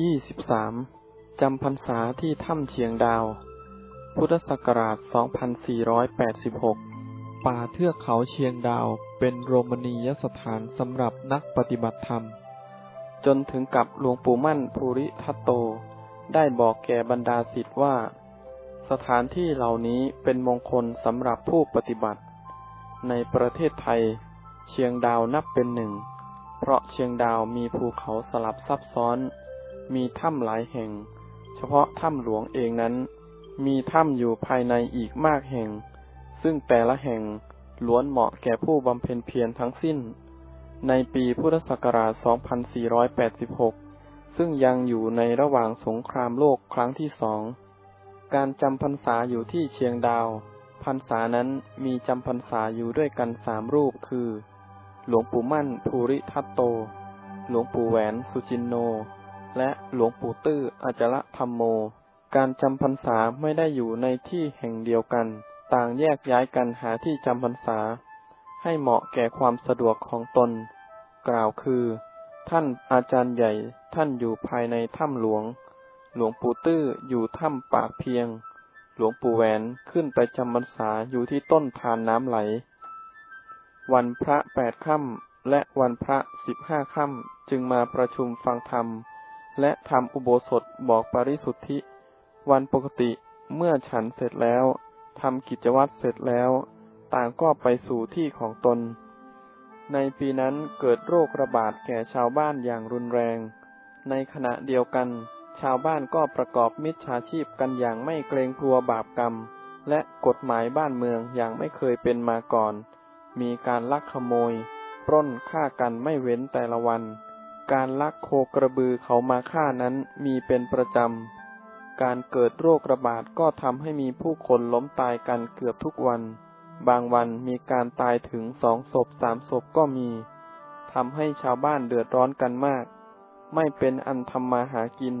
ยี่สิบสามจำพรรษาที่ถ้ำเชียงดาว พุทธศักราชสองพันสี่ร้อยแปดสิบหกป่าเทือกเขาเชียงดาวเป็นโรมณียสถานสำหรับนักปฏิบัติธรรม จนถึงกับหลวงปู่มั่นภูริทัตโต ได้บอกแก่บรรดาสิทธิ์ว่า สถานที่เหล่านี้เป็นมงคลสำหรับผู้ปฏิบัติ ในประเทศไทย เชียงดาวนับเป็นหนึ่ง เพราะเชียงดาวมีภูเขาสลับซับซ้อน มีถ้ำหลายแห่ง เฉพาะถ้ำหลวงเองนั้น มีถ้ำอยู่ภายในอีกมากแห่ง ซึ่งแต่ละแห่งล้วนเหมาะแก่ผู้บำเพ็ญเพียรทั้งสิ้น ในปีพุทธศักราช 2486 ซึ่งยังอยู่ในระหว่างสงครามโลกครั้งที่สอง การจำพรรษาอยู่ที่เชียงดาว พรรษานั้นมีจำพรรษาอยู่ด้วยกันสามรูปคือ หลวงปู่มั่นภูริทัตโต หลวงปู่แหวนสุจินโน และหลวงปู่ตื้ออาจละธรรมโม การจำพรรษาไม่ได้อยู่ในที่แห่งเดียวกัน ต่างแยกย้ายกันหาที่จำพรรษา ให้เหมาะแก่ความสะดวกของตน กล่าวคือ ท่านอาจารย์ใหญ่ท่านอยู่ภายในถ้ำหลวง หลวงปู่ตื้ออยู่ถ้ำปากเพียง หลวงปู่แหวนขึ้นไปจำพรรษาอยู่ที่ต้นทานน้ำไหล วันพระแปดค่ำและวันพระสิบห้าค่ำจึงมาประชุมฟังธรรม และทำอุโบสถบอกปริสุทธิ วันปกติเมื่อฉันเสร็จแล้วทำกิจวัตรเสร็จแล้ว ต่างก็ไปสู่ที่ของตน ในปีนั้นเกิดโรคระบาดแก่ชาวบ้านอย่างรุนแรง ในขณะเดียวกัน ชาวบ้านก็ประกอบมิจฉาชีพกันอย่างไม่เกรงกลัวบาปกรรม และกฎหมายบ้านเมืองอย่างไม่เคยเป็นมาก่อน มีการลักขโมย ปล้นฆ่ากันไม่เว้นแต่ละวัน การลักโคกระบือเขามาฆ่านั้นมีเป็นประจำ การเกิดโรคระบาดก็ทำให้มีผู้คนล้มตายกันเกือบทุกวัน บางวันมีการตายถึงสองศพสามศพก็มี ทำให้ชาวบ้านเดือดร้อนกันมาก ไม่เป็นอันทำมาหากิน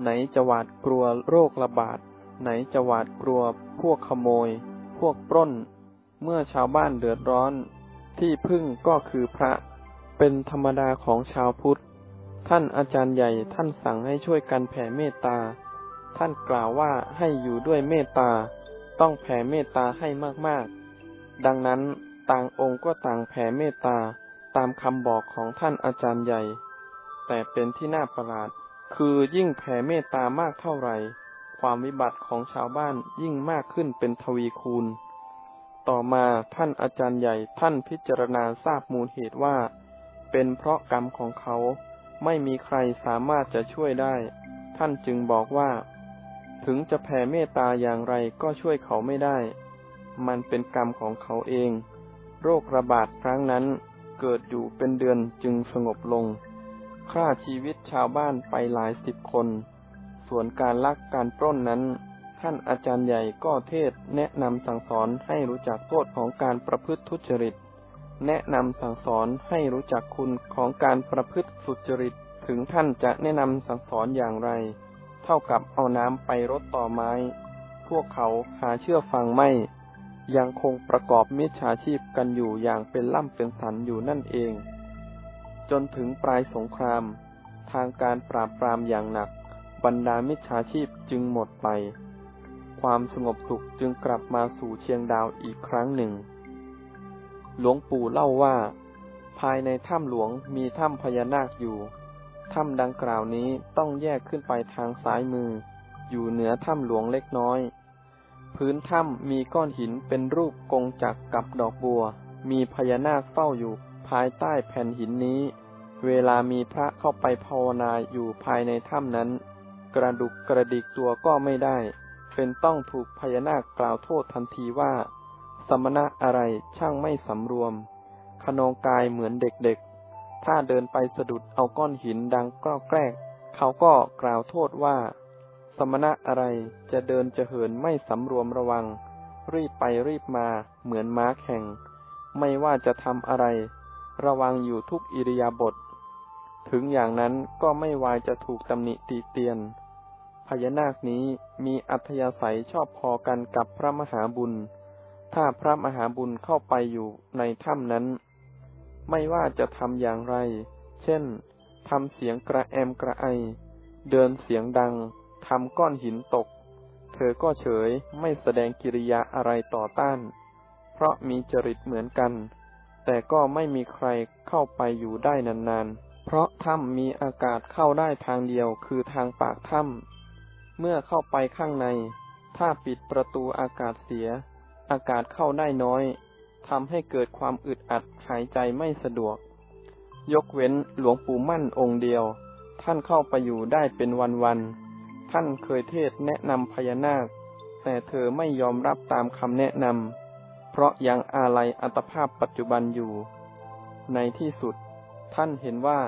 ไหนจะหวาดกลัวโรคระบาด ไหนจะหวาดกลัวพวกขโมย พวกปล้น เมื่อชาวบ้านเดือดร้อน ที่พึ่งก็คือพระ เป็นธรรมดาของชาวพุทธ ท่านอาจารย์ใหญ่ท่านสั่งให้ช่วยกันแผ่เมตตา ท่านกล่าวว่าให้อยู่ด้วยเมตตา ต้องแผ่เมตตาให้มากๆ ดังนั้นต่างองค์ก็ต่างแผ่เมตตาตามคำบอกของท่านอาจารย์ใหญ่ แต่เป็นที่น่าประหลาด คือยิ่งแผ่เมตตามากเท่าไหร่ ความวิบัติของชาวบ้านยิ่งมากขึ้นเป็นทวีคูณ ต่อมาท่านอาจารย์ใหญ่ท่านพิจารณาทราบมูลเหตุว่า เป็นเพราะกรรมของเขาไม่มีใครสามารถจะช่วยได้ ท่านจึงบอกว่า ถึงจะแผ่เมตตาอย่างไรก็ช่วยเขาไม่ได้ มันเป็นกรรมของเขาเอง โรคระบาดครั้งนั้นเกิดอยู่เป็นเดือนจึงสงบลง ฆ่าชีวิตชาวบ้านไปหลายสิบคน ส่วนการลักการปล้นนั้น ท่านอาจารย์ใหญ่ก็เทศแนะนำสั่งสอนให้รู้จักโทษของการประพฤติทุจริต แนะนำสั่งสอนให้รู้จักคุณของการประพฤติสุจริต ถึงท่านจะแนะนำสั่งสอนอย่างไร เท่ากับเอาน้ำไปรดต่อไม้ พวกเขาหาเชื่อฟังไม่ ยังคงประกอบมิจฉาชีพกันอยู่อย่างเป็นล่ำเป็นสันอยู่นั่นเอง จนถึงปลายสงคราม ทางการปราบปรามอย่างหนัก บรรดามิจฉาชีพจึงหมดไป ความสงบสุขจึงกลับมาสู่เชียงดาวอีกครั้งหนึ่ง หลวงปู่เล่าว่า ภายในถ้ำหลวงมีถ้ำพญานาคอยู่ ถ้ำดังกล่าวนี้ต้องแยกขึ้นไปทางซ้ายมือ อยู่เหนือถ้ำหลวงเล็กน้อย พื้นถ้ำมีก้อนหินเป็นรูปกงจักกับดอกบัว มีพญานาคเฝ้าอยู่ภายใต้แผ่นหินนี้ เวลามีพระเข้าไปภาวนาอยู่ภายในถ้ำนั้น กระดุกกระดิกตัวก็ไม่ได้ เป็นต้องถูกพญานาคกล่าวโทษทันทีว่า มณะอะไรช่างไม่สำรวม ขนองกายเหมือนเด็กๆ ถ้าเดินไปสะดุดเอาก้อนหินดังก็แกล้กเขาก็กล่าวโทษว่า สมณะอะไรจะเดินจะเหินไม่สำรวมระวัง รีบไปรีบมาเหมือนม้าแข่ง ไม่ว่าจะทำอะไร ระวังอยู่ทุกอิริยาบถถึงอย่างนั้นก็ไม่วายจะถูกตำหนิตีเตียน พญานาคนี้มีอัธยาศัยชอบพอกันกับพระมหาบุญ ถ้าพระมหาบุญเข้าไปอยู่ในถ้ำนั้น ไม่ว่าจะทำอย่างไร เช่น ทำเสียงกระแอมกระไอ เดินเสียงดัง ทำก้อนหินตก เธอก็เฉยไม่แสดงกิริยาอะไรต่อต้าน เพราะมีจริตเหมือนกัน แต่ก็ไม่มีใครเข้าไปอยู่ได้นานๆ เพราะถ้ำมีอากาศเข้าได้ทางเดียวคือทางปากถ้ำเมื่อเข้าไปข้างใน ถ้าปิดประตูอากาศเสีย อากาศเข้าได้น้อยทำให้เกิดความอึดอัดหายใจไม่สะดวก ยกเว้นหลวงปู่มั่นองค์เดียว ท่านเข้าไปอยู่ได้เป็นวันๆ ท่านเคยเทศแนะนำพญานาค แต่เธอไม่ยอมรับตามคำแนะนำ เพราะยังอาลัยอัตภาพปัจจุบันอยู่ ในที่สุด ท่านเห็นว่า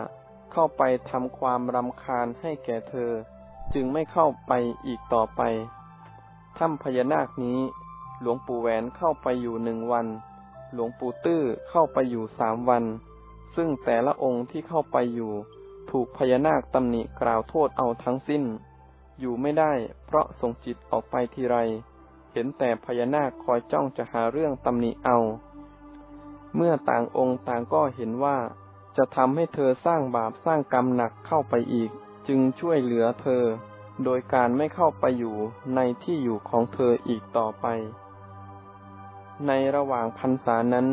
เข้าไปทำความรำคาญให้แก่เธอ จึงไม่เข้าไปอีกต่อไปถ้ำพญานาคนี้ หลวงปู่แหวนเข้าไปอยู่หนึ่งวัน หลวงปู่ตื้อเข้าไปอยู่สามวัน ซึ่งแต่ละองค์ที่เข้าไปอยู่ ถูกพญานาคตำหนิกล่าวโทษเอาทั้งสิ้น อยู่ไม่ได้เพราะส่งจิตออกไปทีไร เห็นแต่พญานาคคอยจ้องจะหาเรื่องตำหนิเอา เมื่อต่างองค์ต่างก็เห็นว่า จะทำให้เธอสร้างบาปสร้างกรรมหนักเข้าไปอีก จึงช่วยเหลือเธอ โดยการไม่เข้าไปอยู่ในที่อยู่ของเธออีกต่อไป ในระหว่างพรรษานั้น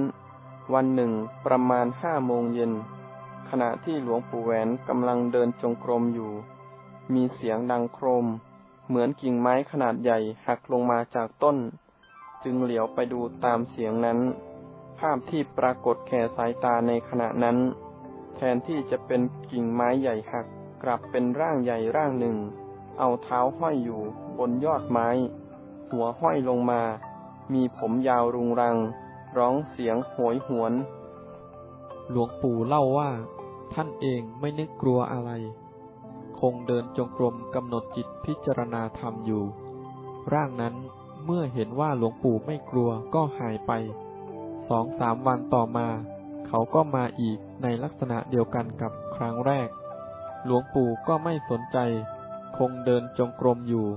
วันหนึ่งประมาณห้าโมงเย็น ขณะที่หลวงปู่แหวนกำลังเดินจงกรมอยู่ มีเสียงดังโครม เหมือนกิ่งไม้ขนาดใหญ่หักลงมาจากต้น จึงเหลียวไปดูตามเสียงนั้น ภาพที่ปรากฏแก่สายตาในขณะนั้น แทนที่จะเป็นกิ่งไม้ใหญ่หักกลับเป็นร่างใหญ่ร่างหนึ่ง เอาเท้าห้อยอยู่บนยอดไม้ หัวห้อยลงมา มีผมยาวรุงรัง ร้องเสียงโหยหวน หลวงปู่เล่าว่า ท่านเองไม่นึกกลัวอะไร คงเดินจงกรมกำหนดจิตพิจารณาธรรมอยู่ ร่างนั้นเมื่อเห็นว่าหลวงปู่ไม่กลัวก็หายไป สองสามวันต่อมา เขาก็มาอีกในลักษณะเดียวกันกับครั้งแรก หลวงปู่ก็ไม่สนใจ คงเดินจงกรมอยู่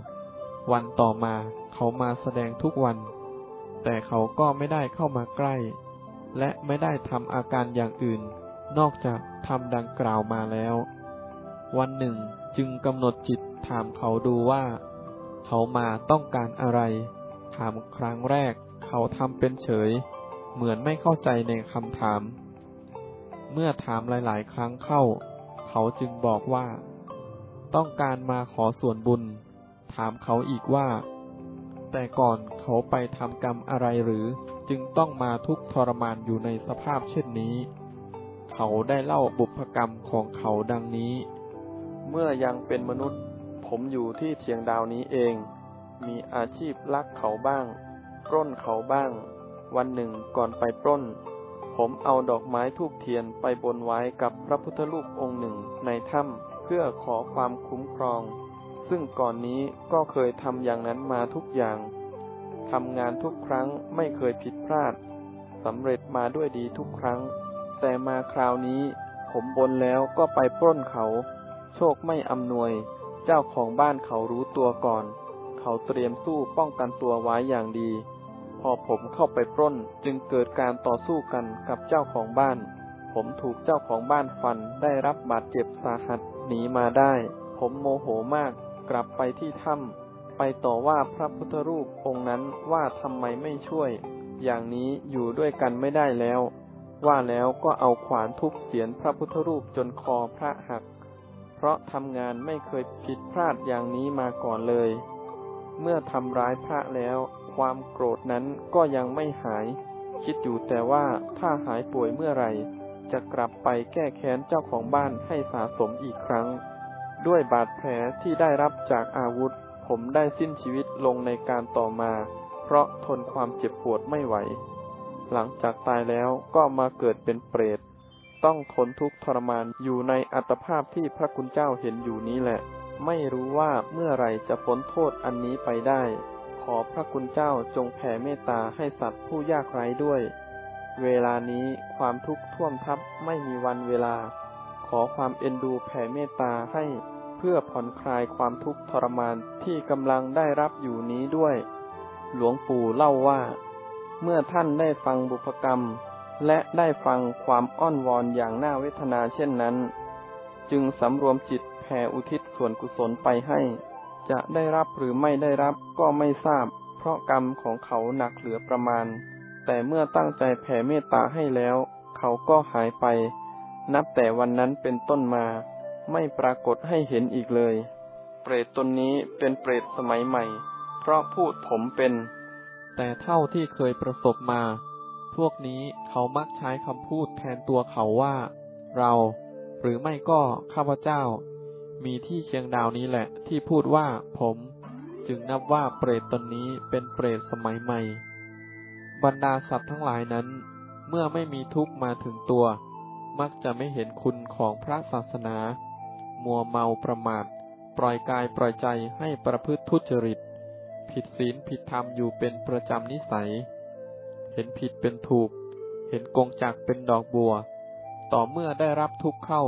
วันต่อมาเขามาแสดงทุกวัน แต่เขาก็ไม่ได้เข้ามาใกล้ และไม่ได้ทำอาการอย่างอื่น นอกจากทำดังกล่าวมาแล้ว วันหนึ่งจึงกำหนดจิตถามเขาดูว่า เขามาต้องการอะไร ถามครั้งแรก เขาทำเป็นเฉย เหมือนไม่เข้าใจในคำถาม เมื่อถามหลาย ๆ ครั้งเข้า เขาจึงบอกว่า ต้องการมาขอส่วนบุญ ถามเขาอีกว่า แต่ก่อนเขาไปทำกรรมอะไรหรือ จึงต้องมาทุกทรมานอยู่ในสภาพเช่นนี้ เขาได้เล่าบุพกรรมของเขาดังนี้ เมื่อยังเป็นมนุษย์ ผมอยู่ที่เชียงดาวนี้เอง มีอาชีพลักเขาบ้าง ปล้นเขาบ้าง วันหนึ่งก่อนไปปล้น ผมเอาดอกไม้ทูบเทียนไปบนไว้กับพระพุทธรูปองค์หนึ่งในถ้ำเพื่อขอความคุ้มครอง ซึ่งก่อนนี้ก็เคยทำอย่างนั้นมาทุกอย่างทำงานทุกครั้งไม่เคยผิดพลาดสำเร็จมาด้วยดีทุกครั้ง แต่มาคราวนี้ ผมบนแล้วก็ไปปล้นเขา โชคไม่อำนวย เจ้าของบ้านเขารู้ตัวก่อน เขาเตรียมสู้ป้องกันตัวไว้อย่างดี พอผมเข้าไปปล้นจึงเกิดการต่อสู้กันกับเจ้าของบ้าน ผมถูกเจ้าของบ้านฟันได้รับบาดเจ็บสาหัสหนีมาได้ ผมโมโหมาก กลับไปที่ถ้ำไปต่อว่าพระพุทธรูปองค์นั้นว่าทำไมไม่ช่วย อย่างนี้อยู่ด้วยกันไม่ได้แล้ว ว่าแล้วก็เอาขวานทุบเสียนพระพุทธรูปจนคอพระหัก เพราะทำงานไม่เคยผิดพลาดอย่างนี้มาก่อนเลย เมื่อทำร้ายพระแล้ว ความโกรธนั้นก็ยังไม่หาย คิดอยู่แต่ว่าถ้าหายป่วยเมื่อไหร่ จะกลับไปแก้แค้นเจ้าของบ้านให้สะสมอีกครั้ง ด้วยบาดแผลที่ได้รับจากอาวุธ ผมได้สิ้นชีวิตลงในการต่อมา เพราะทนความเจ็บปวดไม่ไหว หลังจากตายแล้วก็มาเกิดเป็นเปรต ต้องทนทุกข์ทรมานอยู่ในอัตภาพที่พระคุณเจ้าเห็นอยู่นี้แหละ ไม่รู้ว่าเมื่อไรจะพ้นโทษอันนี้ไปได้ ขอพระคุณเจ้าจงแผ่เมตตาให้สัตว์ผู้ยากไร้ด้วย เวลานี้ความทุกข์ท่วมทับไม่มีวันเวลา ขอความเอ็นดูแผ่เมตตาให้ เพื่อผ่อนคลายความทุกข์ทรมานที่กำลังได้รับอยู่นี้ด้วย หลวงปู่เล่าว่า เมื่อท่านได้ฟังบุพกรรม และได้ฟังความอ้อนวอนอย่างน่าเวทนาเช่นนั้น จึงสำรวมจิตแผ่อุทิศส่วนกุศลไปให้ จะได้รับหรือไม่ได้รับก็ไม่ทราบ เพราะกรรมของเขาหนักเหลือประมาณ แต่เมื่อตั้งใจแผ่เมตตาให้แล้ว เขาก็หายไป นับแต่วันนั้นเป็นต้นมา ไม่ปรากฏให้เห็นอีกเลย เปรตตนนี้เป็นเปรตสมัยใหม่ เพราะพูดผมเป็น แต่เท่าที่เคยประสบมา พวกนี้เขามักใช้คำพูดแทนตัวเขาว่า เรา หรือไม่ก็ข้าพเจ้า มีที่เชียงดาวนี้แหละที่พูดว่าผม จึงนับว่าเปรตตนนี้เป็นเปรตสมัยใหม่ บรรดาสัตว์ทั้งหลายนั้น เมื่อไม่มีทุกข์มาถึงตัว มักจะไม่เห็นคุณของพระศาสนา มัวเมาประมาท ปล่อยกายปล่อยใจให้ประพฤติทุจริต ผิดศีลผิดธรรมอยู่เป็นประจำนิสัย เห็นผิดเป็นถูก เห็นกงจักเป็นดอกบัว ต่อเมื่อได้รับทุกข์เข้า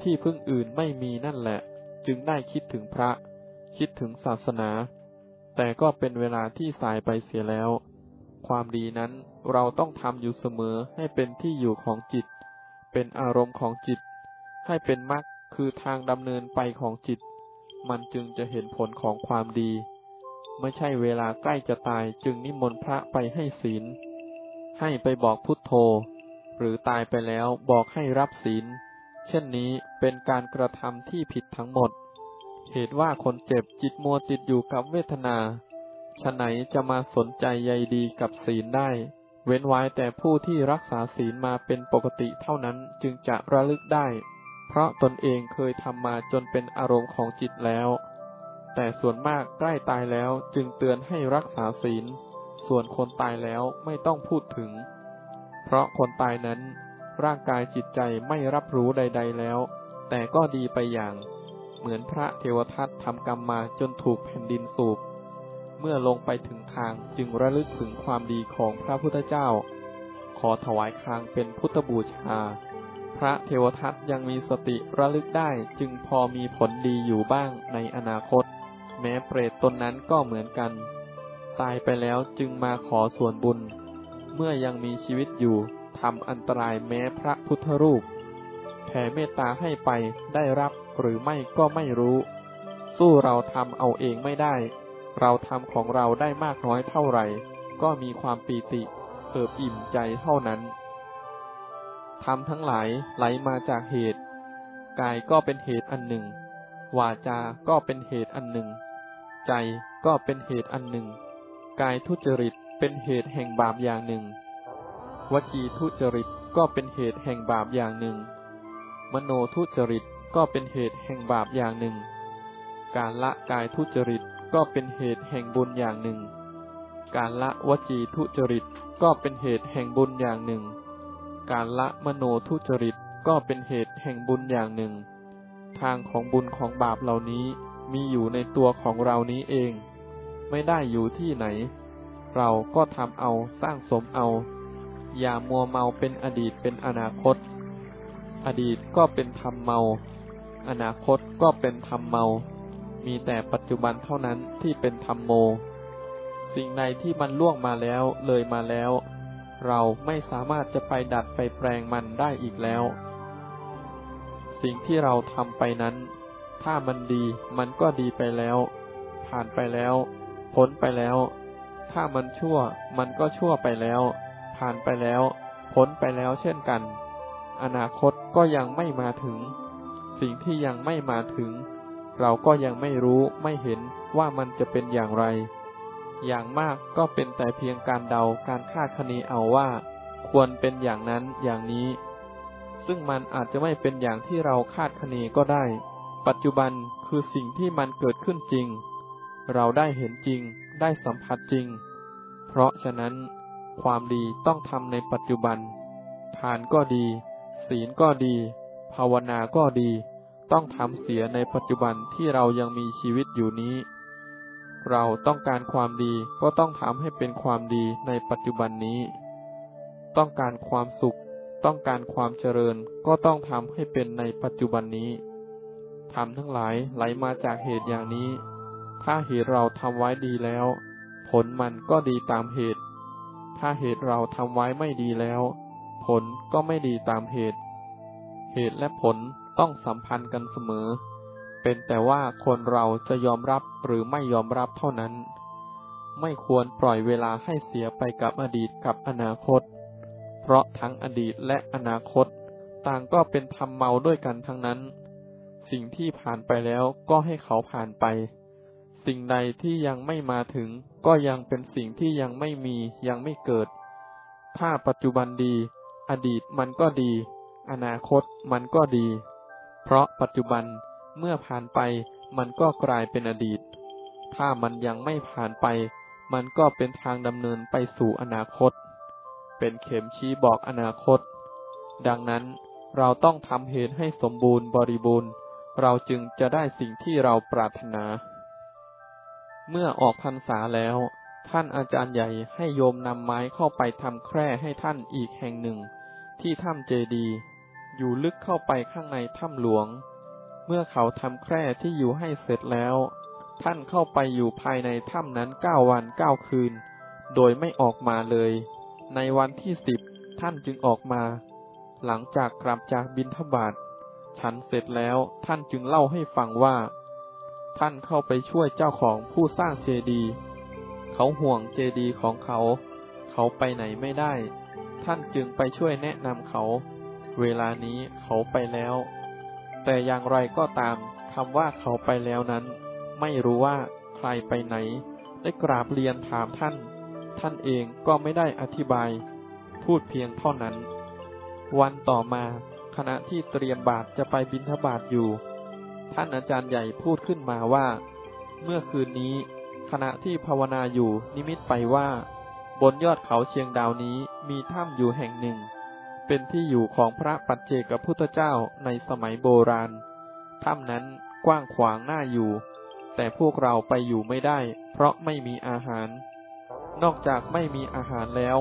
ที่พึ่งอื่นไม่มีนั่นแหละ จึงได้คิดถึงพระ คิดถึงศาสนา แต่ก็เป็นเวลาที่สายไปเสียแล้ว ความดีนั้นเราต้องทำอยู่เสมอให้เป็นที่อยู่ของจิต เป็นอารมณ์ของจิต ให้เป็นมรรค คือทางดำเนินไปของจิต มันจึงจะเห็นผลของความดี ไม่ใช่เวลาใกล้จะตายจึงนิมนต์พระไปให้ศีล ให้ไปบอกพุทโธ หรือตายไปแล้วบอกให้รับศีล เช่นนี้เป็นการกระทำที่ผิดทั้งหมด เหตุว่าคนเจ็บจิตมัวติดอยู่กับเวทนาฉะไหนจะมาสนใจใยดีกับศีลได้ เว้นไว้แต่ผู้ที่รักษาศีลมาเป็นปกติเท่านั้นจึงจะระลึกได้ เพราะตนเองเคยทำมาจนเป็นอารมณ์ของจิตแล้ว แต่ส่วนมากใกล้ตายแล้วจึงเตือนให้รักษาศีล ส่วนคนตายแล้วไม่ต้องพูดถึง เพราะคนตายนั้น ร่างกายจิตใจไม่รับรู้ใด ๆแล้ว แต่ก็ดีไปอย่าง เหมือนพระเทวทัตทำกรรมมาจนถูกแผ่นดินสูบ เมื่อลงไปถึงทางจึงระลึกถึงความดีของพระพุทธเจ้า ขอถวายคางเป็นพุทธบูชา พระเทวทัตยังมีสติระลึกได้จึงพอมีผลดีอยู่บ้างในอนาคต แม้เปรตตนนั้นก็เหมือนกัน ตายไปแล้วจึงมาขอส่วนบุญ เมื่อยังมีชีวิตอยู่ทำอันตรายแม้พระพุทธรูป แผ่เมตตาให้ไปได้รับหรือไม่ก็ไม่รู้ สู้เราทำเอาเองไม่ได้ เราทำของเราได้มากน้อยเท่าไหร่ ก็มีความปีติเอิบอิ่มใจเท่านั้น ทำทั้งหลายไหลมาจากเหตุ กายก็เป็นเหตุอันหนึ่ง วาจา ก็เป็นเหตุอันหนึ่ง ใจก็เป็นเหตุอันหนึ่ง กายทุจริตเป็นเหตุแห่งบาปอย่างหนึ่ง วจีทุจริตก็เป็นเหตุแห่งบาปอย่างหนึ่ง มโนทุจริตก็เป็นเหตุแห่งบาปอย่างหนึ่ง การละกายทุจริตก็เป็นเหตุแห่งบุญอย่างหนึ่ง การละวจีทุจริตก็เป็นเหตุแห่งบุญอย่างหนึ่ง การละมโนทุจริตก็เป็นเหตุแห่งบุญอย่างหนึ่ง ทางของบุญของบาปเหล่านี้มีอยู่ในตัวของเรานี้เอง ไม่ได้อยู่ที่ไหน เราก็ทำเอาสร้างสมเอา อย่ามัวเมาเป็นอดีตเป็นอนาคต อดีตก็เป็นธรรมเมา อนาคตก็เป็นธรรมเมา มีแต่ปัจจุบันเท่านั้นที่เป็นธรรมโม สิ่งใดที่มันล่วงมาแล้วเลยมาแล้ว เราไม่สามารถจะไปดัดไปแปลงมันได้อีกแล้ว สิ่งที่เราทำไปนั้น ถ้ามันดีมันก็ดีไปแล้ว ผ่านไปแล้ว พ้นไปแล้ว ถ้ามันชั่วมันก็ชั่วไปแล้ว ผ่านไปแล้ว พ้นไปแล้วเช่นกัน อนาคตก็ยังไม่มาถึง สิ่งที่ยังไม่มาถึง เราก็ยังไม่รู้ไม่เห็นว่ามันจะเป็นอย่างไร อย่างมากก็เป็นแต่เพียงการเดาการคาดคะเนเอาว่า ควรเป็นอย่างนั้นอย่างนี้ ซึ่งมันอาจจะไม่เป็นอย่างที่เราคาดคะเนก็ได้ ปัจจุบันคือสิ่งที่มันเกิดขึ้นจริง เราได้เห็นจริง ได้สัมผัสจริง เพราะฉะนั้น ความดีต้องทำในปัจจุบัน ทานก็ดี ศีลก็ดี ภาวนาก็ดี ต้องทำเสียในปัจจุบันที่เรายังมีชีวิตอยู่นี้ เราต้องการความดีก็ต้องทำให้เป็นความดีในปัจจุบันนี้ ต้องการความสุข ต้องการความเจริญก็ต้องทำให้เป็นในปัจจุบันนี้ทำทั้งหลายไหลมาจากเหตุอย่างนี้ ถ้าเหตุเราทำไว้ดีแล้ว ผลมันก็ดีตามเหตุ ถ้าเหตุเราทำไว้ไม่ดีแล้ว ผลก็ไม่ดีตามเหตุ เหตุและผลต้องสัมพันธ์กันเสมอ เป็นแต่ว่าคนเราจะยอมรับหรือไม่ยอมรับเท่านั้น ไม่ควรปล่อยเวลาให้เสียไปกับอดีตกับอนาคต เพราะทั้งอดีตและอนาคต ต่างก็เป็นทำเมาด้วยกันทั้งนั้น สิ่งที่ผ่านไปแล้วก็ให้เขาผ่านไป สิ่งใดที่ยังไม่มาถึง ก็ยังเป็นสิ่งที่ยังไม่มียังไม่เกิด ถ้าปัจจุบันดี อดีตมันก็ดี อนาคตมันก็ดี เพราะปัจจุบัน เมื่อผ่านไปมันก็กลายเป็นอดีต ถ้ามันยังไม่ผ่านไป มันก็เป็นทางดำเนินไปสู่อนาคต เป็นเข็มชี้บอกอนาคต ดังนั้นเราต้องทำเหตุให้สมบูรณ์บริบูรณ์ เราจึงจะได้สิ่งที่เราปรารถนา เมื่อออกพรรษาแล้ว ท่านอาจารย์ใหญ่ให้โยมนำไม้เข้าไปทำแคร่ให้ท่านอีกแห่งหนึ่ง ที่ถ้ำเจดี อยู่ลึกเข้าไปข้างในถ้ำหลวง เมื่อเขาทำแคร่ที่อยู่ให้เสร็จแล้ว ท่านเข้าไปอยู่ภายในถ้ำนั้นเก้าวันเก้าคืน โดยไม่ออกมาเลย ในวันที่สิบท่านจึงออกมา หลังจากกลับจากบินทบาทฉันเสร็จแล้วท่านจึงเล่าให้ฟังว่า ท่านเข้าไปช่วยเจ้าของผู้สร้างเจดีย์เขาห่วงเจดีย์ของเขา เขาไปไหนไม่ได้ ท่านจึงไปช่วยแนะนำเขา เวลานี้เขาไปแล้ว แต่อย่างไรก็ตามคำว่าเขาไปแล้วนั้น ไม่รู้ว่าใครไปไหน ได้กราบเรียนถามท่าน ท่านเองก็ไม่ได้อธิบาย พูดเพียงเท่านั้น วันต่อมาขณะที่เตรียมบาตรจะไปบิณฑบาตอยู่ ท่านอาจารย์ใหญ่พูดขึ้นมาว่า เมื่อคืนนี้ขณะที่ภาวนาอยู่นิมิตไปว่า บนยอดเขาเชียงดาวนี้มีถ้ำอยู่แห่งหนึ่ง เป็นที่อยู่ของพระปัจเจกพุทธเจ้าในสมัยโบราณ ถ้ำนั้นกว้างขวางน่าอยู่ แต่พวกเราไปอยู่ไม่ได้ เพราะไม่มีอาหาร นอกจากไม่มีอาหารแล้ว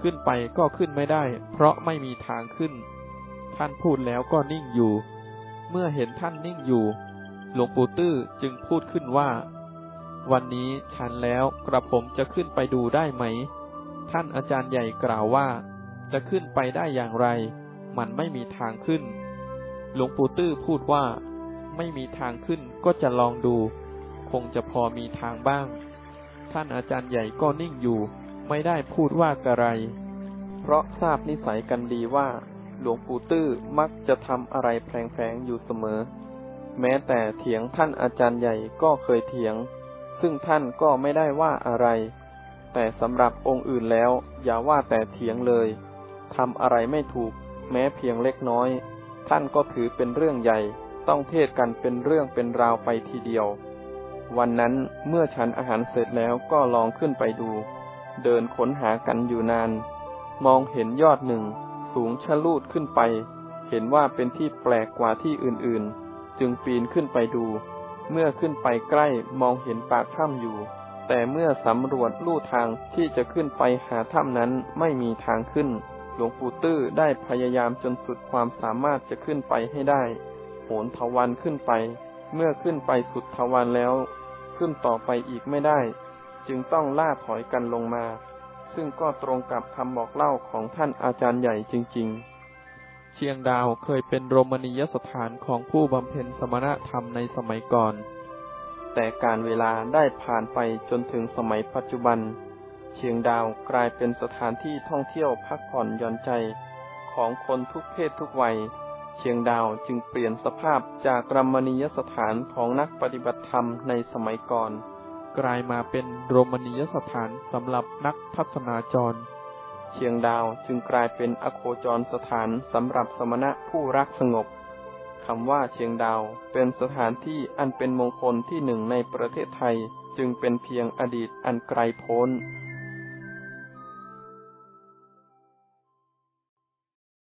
ขึ้นไปก็ขึ้นไม่ได้ เพราะไม่มีทางขึ้น ท่านพูดแล้วก็นิ่งอยู่ เมื่อเห็นท่านนิ่งอยู่ หลวงปู่ตื้อจึงพูดขึ้นว่า วันนี้ฉันแล้วกระผมจะขึ้นไปดูได้ไหม ท่านอาจารย์ใหญ่กล่าวว่า จะขึ้นไปได้อย่างไร มันไม่มีทางขึ้น หลวงปู่ตื้อพูดว่า ไม่มีทางขึ้นก็จะลองดู คงจะพอมีทางบ้าง ท่านอาจารย์ใหญ่ก็นิ่งอยู่ ไม่ได้พูดว่าอะไร เพราะทราบนิสัยกันดีว่า หลวงปู่ตื้อมักจะทำอะไรแผลงๆอยู่เสมอ แม้แต่เถียงท่านอาจารย์ใหญ่ก็เคยเถียง ซึ่งท่านก็ไม่ได้ว่าอะไร แต่สำหรับองค์อื่นแล้ว อย่าว่าแต่เถียงเลย ทำอะไรไม่ถูก แม้เพียงเล็กน้อย ท่านก็ถือเป็นเรื่องใหญ่ ต้องเทศกันเป็นเรื่องเป็นราวไปทีเดียว วันนั้นเมื่อฉันอาหารเสร็จแล้วก็ลองขึ้นไปดู เดินค้นหากันอยู่นาน มองเห็นยอดหนึ่ง สูงชะลูดขึ้นไป เห็นว่าเป็นที่แปลกกว่าที่อื่นๆ จึงปีนขึ้นไปดู เมื่อขึ้นไปใกล้มองเห็นปากถ้ำอยู่แต่เมื่อสำรวจลู่ทางที่จะขึ้นไปหาถ้ำนั้นไม่มีทางขึ้น หลวงปู่ตื้อได้พยายามจนสุดความสามารถจะขึ้นไปให้ได้ โหนทวันขึ้นไป เมื่อขึ้นไปสุดทวันแล้ว ขึ้นต่อไปอีกไม่ได้ จึงต้องล่าถอยกันลงมา ซึ่งก็ตรงกับคำบอกเล่าของท่านอาจารย์ใหญ่จริง ๆ เชียงดาวเคยเป็นโรมณียสถานของผู้บำเพ็ญสมณธรรมในสมัยก่อน แต่การเวลาได้ผ่านไปจนถึงสมัยปัจจุบัน เชียงดาวกลายเป็นสถานที่ท่องเที่ยวพักผ่อนหย่อนใจของคนทุกเพศทุกวัย เชียงดาวจึงเปลี่ยนสภาพจากกรมณียสถานของนักปฏิบัติธรรมในสมัยก่อน กลายมาเป็นโรมณียสถานสำหรับนักทัศนาจร เชียงดาวจึงกลายเป็นอโคจรสถานสำหรับสมณะผู้รักสงบคำว่าเชียงดาวเป็นสถานที่อันเป็นมงคลที่หนึ่งในประเทศไทยจึงเป็นเพียงอดีตอันไกลโพ้น